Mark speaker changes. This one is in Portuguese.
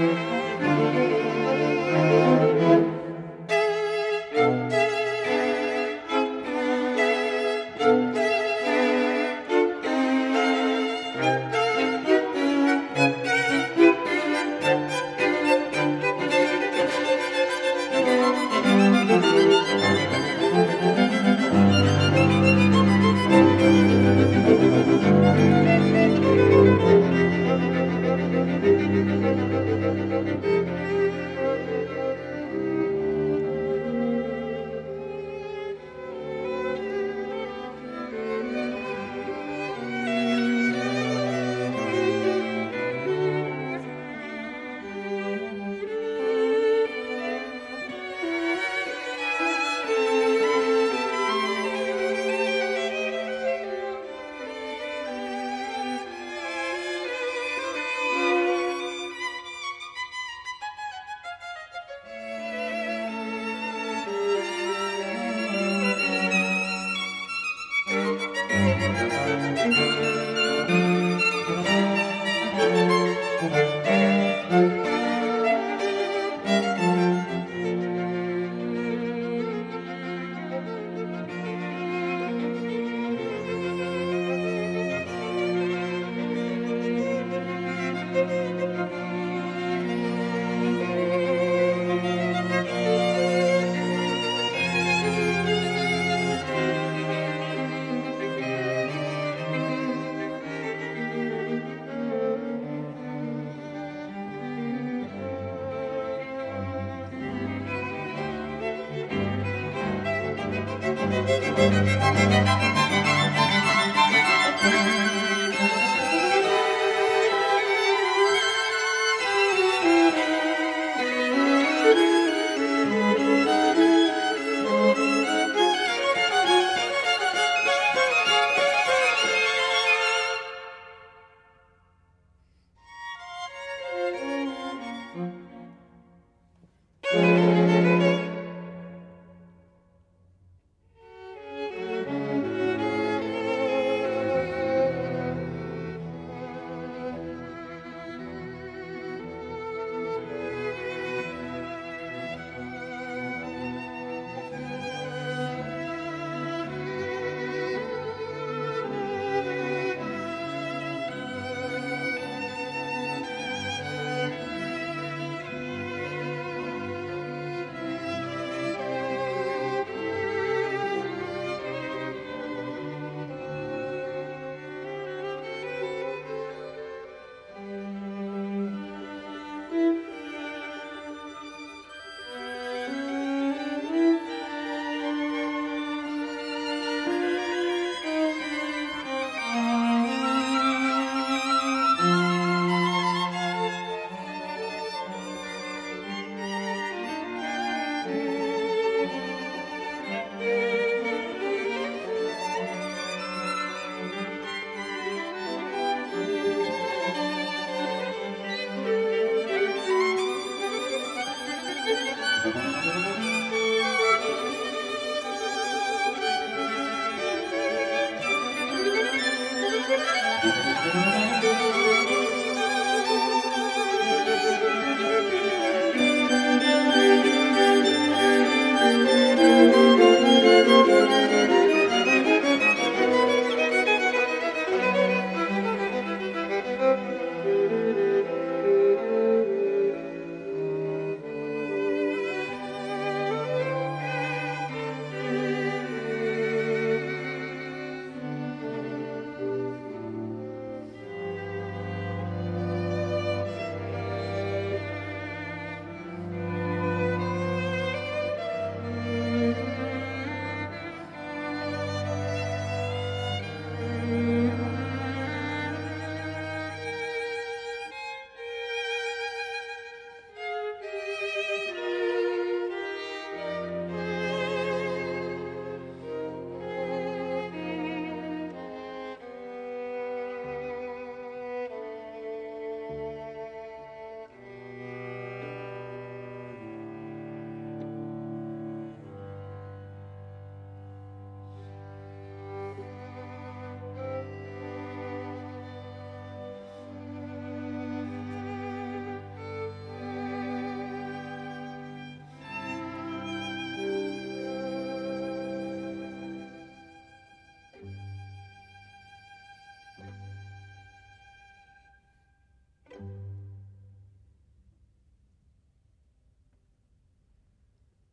Speaker 1: Música Música